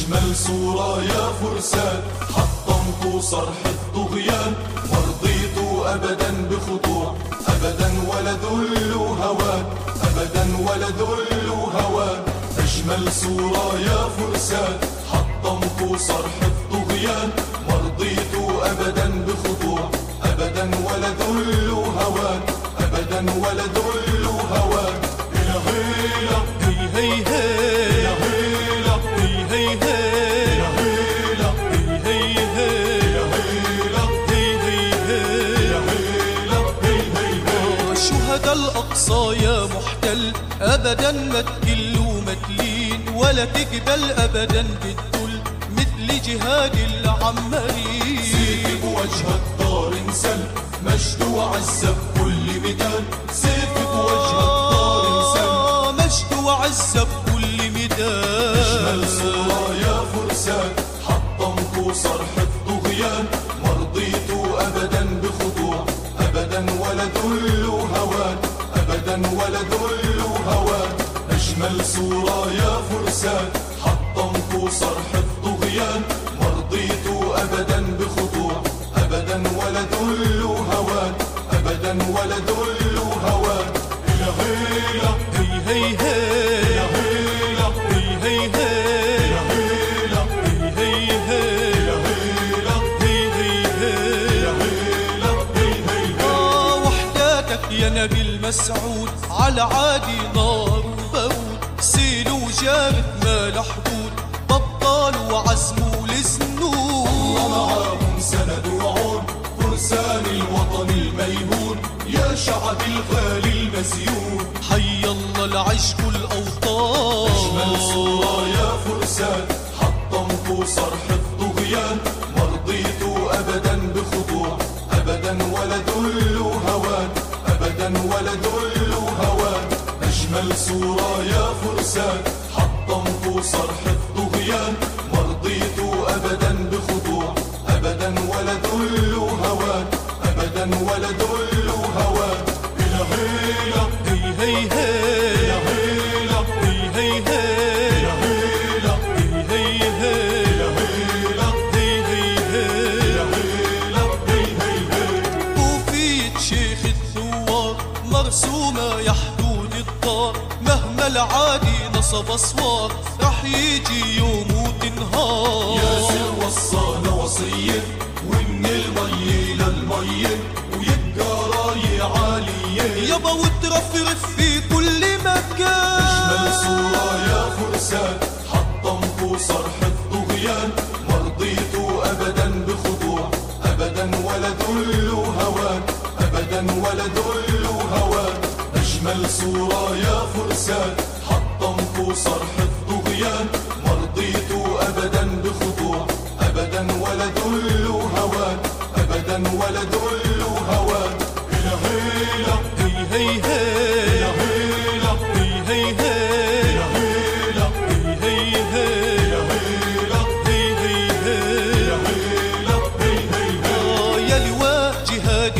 أجمل صورة يا فرسان. حطمت صرح الطغيان. ورضيت أبدا بخضوع أبدا ولا ذل هوان. أبدا ولا ذل هوان. أجمل صورة يا فرسان. حطمت صرح الطغيان. ورضيت أبدا بخضوع أبدا ولا ذل هوان. أبدا ولا ذل هوان. إلى هيلا هي هي الأقصى يا محتل. أبدا ما تكل وما تلين ولا تقبل أبدا بالذل مثل جهاد العمالين. سيفي بوجه الدار انسل مجد وعزة بكل ميدان سيفي بوجه الدار انسل. مجد وعزة بكل أجمل ميدان صورة يا فرسان حطمت صرح ذل هوان أجمل صورة يا فرسان. حطمت صرح الطغيان مرضيت أبدا بخضوع. أبدا ولا ذل هوان أبدا ولا ذل هوان إلى هيلا هي هي هي. إلى هيلا هي هي يا نبي المسعود. على عادي نار وبود سيل وجارت ما لحدود بطال وعزم لسنون معاهم سند وعون. فرسان الوطن الميمون يا شعب الغالي المزيون. حي الله العشق الأوطان. أجمل صورة يا فرسان. حطمت صرح الطغيان. أجمل صورة يا فرسان. حطمت صرح الطغيان. مرضيت أبدا بخضوع. أبدا ولا ذل هوان. أبدا ولا ذل هوان. إلى هيلا هي هي هي هيلا هي هي هي إلى هيلا العادي نصب أسوار رح يجي يوم وتنهار. ياسر وصانا وصية ومن المي للمي ويبقى راي عالية. يابا وترفرف في كل مكان. أجمل صورة يا فرسان حطمت صرح الطغيان. مرضيت أبدا بخضوع أبدا ولا ذل هوان. أبدا ولا ذل صورة يا فرسان حطمت صرح الطغيان. مرضيت أبدا بخضوع أبدا ولا ذل هوان أبدا ولا ذل هوان. إلى هيلا هي هي هي هيلا هي هي هي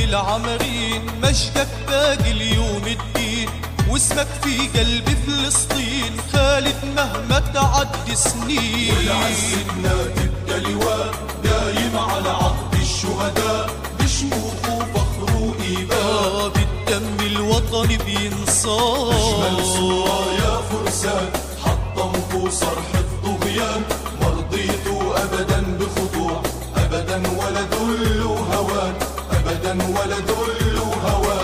العمرين مجدك باقي اليوم الدين. واسمك في قلب فلسطين خالد مهما تعد سنين. لعزتنا تبقى لواء دايم على عهد الشهداء. بشموخ وفخر وإيباء. آه بالدم الوطن أجمل بينصار صورة يا فرسان حطمت صرح الطغيان مرضيت أبدا بخضوع أبدا ولا ذل هوان أبدا ولا ذل هوان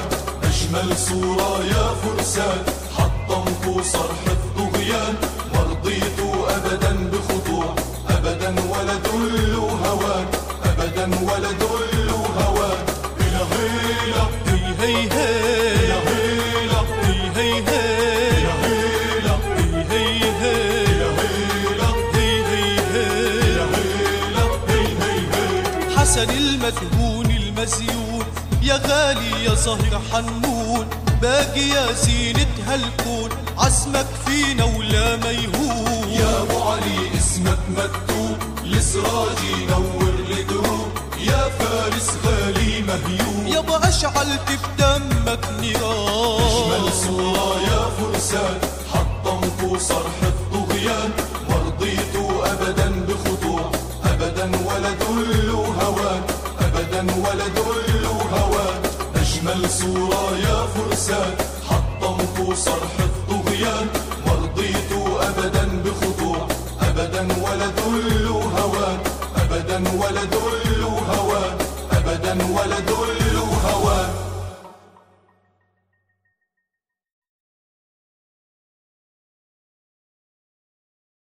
أجمل صورة يا فرسان. حطمت صرح الطغيان. مرضيت أبدا بخضوع أبدا ولا ذل هوان. أبدا ولا ذل هوان. إلى هيلا هي هي هي. إلى هيلا هي هي إلى هيلا هي هي حسن المدهون المزيون يا غالي يا زهر حنون. باقي يا زينة هالكون عزمك فينا ولا ميهون. يا أبو علي اسمك مكتوب. لسراجي نور لدروب. يا فارس غالي مهيوب. يابا اشعلت في دمك نيران. أجمل صورة يا فرسان. حطمت صرح الطغيان صورة